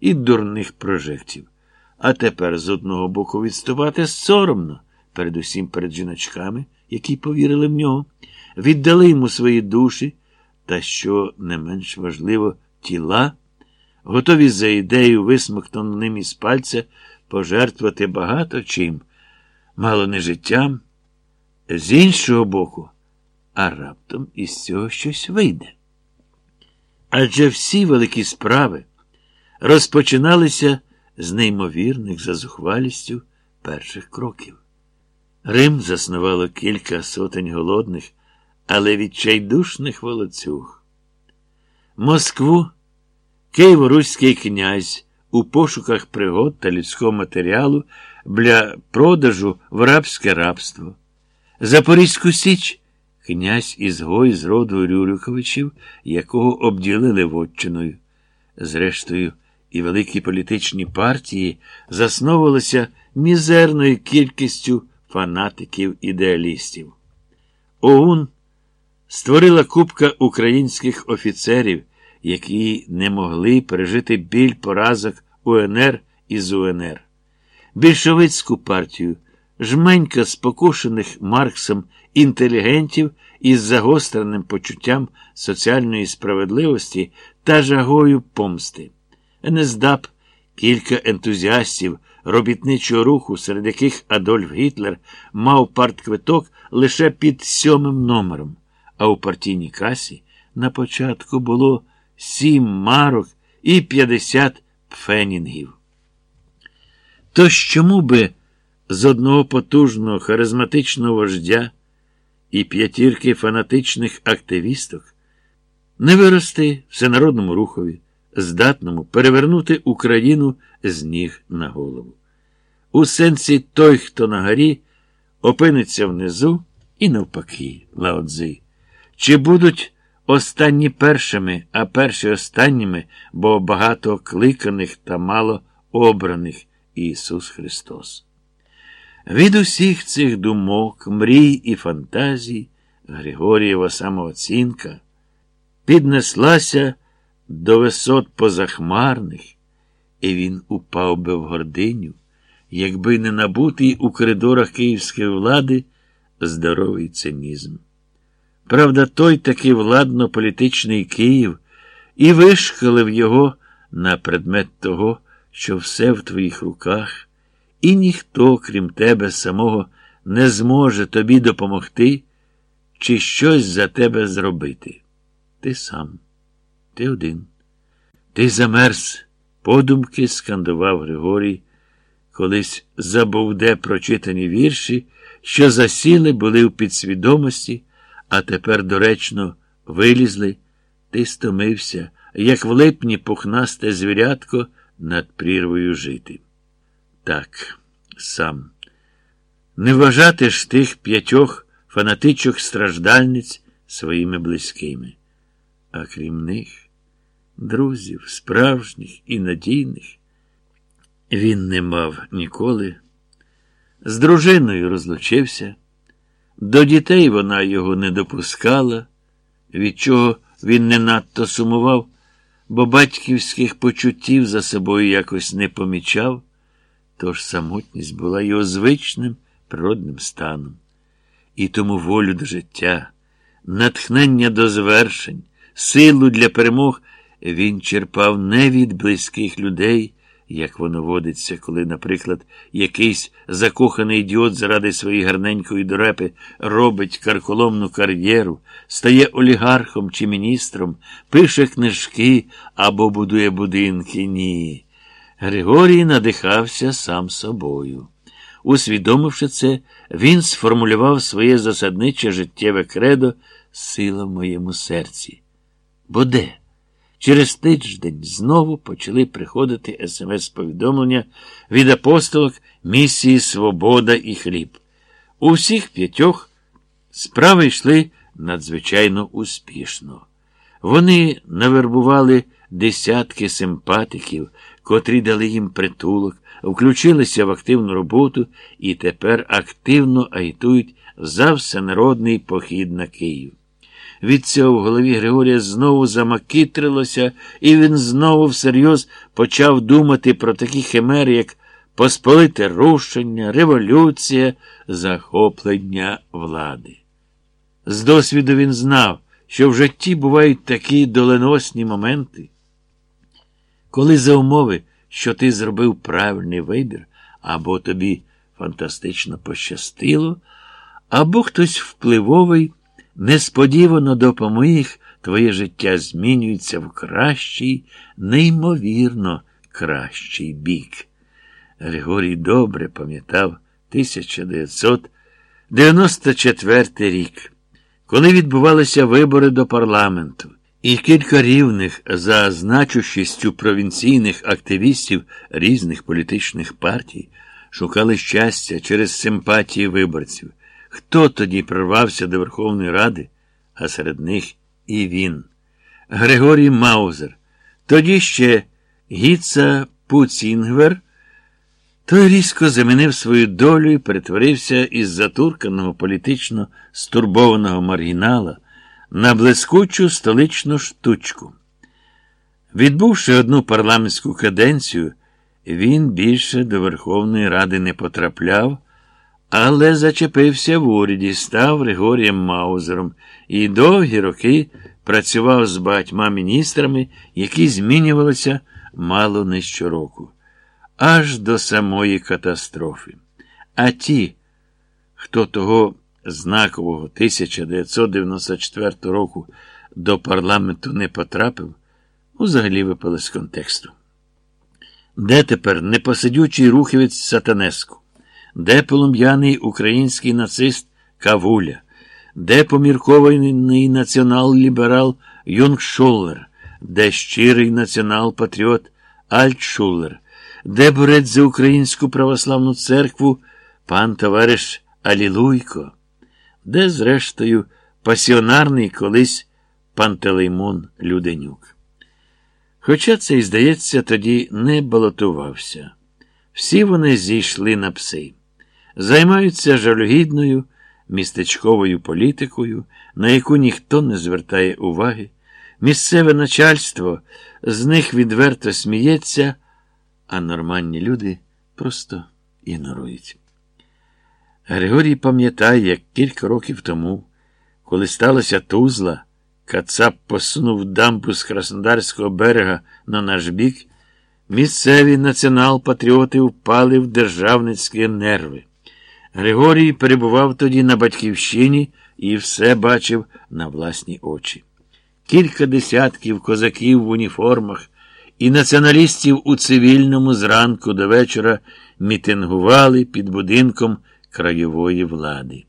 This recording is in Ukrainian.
і дурних прожектів. А тепер з одного боку відступати соромно, передусім перед жіночками, які повірили в нього, віддали йому свої душі, та, що не менш важливо, тіла, готові за ідею, висмокнув ним із пальця, пожертвувати багато чим, мало не життям. З іншого боку, а раптом із цього щось вийде. Адже всі великі справи розпочиналися з неймовірних за зухвалістю перших кроків. Рим заснувало кілька сотень голодних, але відчайдушних волоцюг. Москву Києво-Руський князь у пошуках пригод та людського матеріалу для продажу в рабське рабство. Запорізьку Січ князь ізгой з роду Рюриковичів, якого обділили вотчиною. Зрештою, і великі політичні партії засновувалися мізерною кількістю фанатиків-ідеалістів. ОУН створила купка українських офіцерів, які не могли пережити біль поразок УНР із УНР. Більшовицьку партію, жменька спокушених Марксом інтелігентів із загостреним почуттям соціальної справедливості та жагою помсти. НСДАП, кілька ентузіастів робітничого руху, серед яких Адольф Гітлер мав партквиток лише під сьомим номером, а у партійній касі на початку було сім марок і п'ятдесят пфенінгів. Тож чому би з одного потужного харизматичного вождя і п'ятірки фанатичних активісток не вирости всенародному рухові, здатному перевернути Україну з ніг на голову. У сенсі той, хто на горі, опиниться внизу і навпаки, Лаодзи. Чи будуть останні першими, а перші останніми, бо багато кликаних та мало обраних Ісус Христос. Від усіх цих думок, мрій і фантазій Григорієва самооцінка піднеслася до висот позахмарних, і він упав би в гординю, якби не набутий у коридорах київської влади здоровий цинізм. Правда, той таки владно-політичний Київ і вишкалив його на предмет того, що все в твоїх руках, і ніхто, крім тебе самого, не зможе тобі допомогти чи щось за тебе зробити. Ти сам, ти один. Ти замерз, подумки скандував Григорій, колись забувде прочитані вірші, що засіли були в підсвідомості, а тепер доречно вилізли. Ти стомився, як в липні пухнасте звірятко над прірвою жити. Так, сам. Не вважати ж тих п'ятьох фанатичок страждальниць своїми близькими. А крім них, друзів, справжніх і надійних, він не мав ніколи. З дружиною розлучився, до дітей вона його не допускала, від чого він не надто сумував, бо батьківських почуттів за собою якось не помічав, тож самотність була його звичним природним станом. І тому волю до життя, натхнення до звершень, силу для перемог він черпав не від близьких людей, як воно водиться, коли, наприклад, якийсь закоханий ідіот заради своєї гарненької дорепи робить карколомну кар'єру, стає олігархом чи міністром, пише книжки або будує будинки. Ні. Григорій надихався сам собою. Усвідомивши це, він сформулював своє засадниче життєве кредо сила в моєму серці. Бо де? Через тиждень знову почали приходити смс-повідомлення від апостолок місії Свобода і Хліб. У всіх п'ятьох справи йшли надзвичайно успішно. Вони навербували десятки симпатиків, котрі дали їм притулок, включилися в активну роботу і тепер активно агітують за всенародний похід на Київ. Від цього в голові Григорія знову замакитрилося, і він знову всерйоз почав думати про такі химери, як посполите рушення, революція, захоплення влади. З досвіду він знав, що в житті бувають такі доленосні моменти, коли за умови, що ти зробив правильний вибір, або тобі фантастично пощастило, або хтось впливовий несподівано допоміг, твоє життя змінюється в кращий, неймовірно кращий бік. Григорій добре пам'ятав 1994 рік, коли відбувалися вибори до парламенту, і кілька рівних за значущістю провінційних активістів різних політичних партій шукали щастя через симпатії виборців. Хто тоді прорвався до Верховної Ради, а серед них і він. Григорій Маузер, тоді ще Гіца Пуцінгвер, той різко замінив свою долю і перетворився із затурканого політично стурбованого маргінала на блискучу столичну штучку. Відбувши одну парламентську каденцію, він більше до Верховної Ради не потрапляв, але зачепився в уряді, став Григорієм Маузером і довгі роки працював з багатьма міністрами, які змінювалися мало не щороку, аж до самої катастрофи. А ті, хто того знакового 1994 року до парламенту не потрапив, взагалі випали з контексту. Де тепер непосидючий рухівець Сатанеску? Де полум'яний український нацист Кавуля? Де поміркований націонал-ліберал Юнгшуллер? Де щирий націонал-патріот Альтшуллер? Де борець за українську православну церкву пан товариш Алілуйко? Де, зрештою, пасіонарний колись Пантелеймон Люденюк? Хоча це, здається, тоді не балотувався. Всі вони зійшли на пси, займаються жалюгідною містечковою політикою, на яку ніхто не звертає уваги. Місцеве начальство з них відверто сміється, а нормальні люди просто ігнорують. Григорій пам'ятає, як кілька років тому, коли сталося тузла, Кацап посунув дамбу з Краснодарського берега на наш бік, місцеві націонал-патріоти впали в державницькі нерви. Григорій перебував тоді на батьківщині і все бачив на власні очі. Кілька десятків козаків в уніформах і націоналістів у цивільному зранку до вечора мітингували під будинком краєвої влади.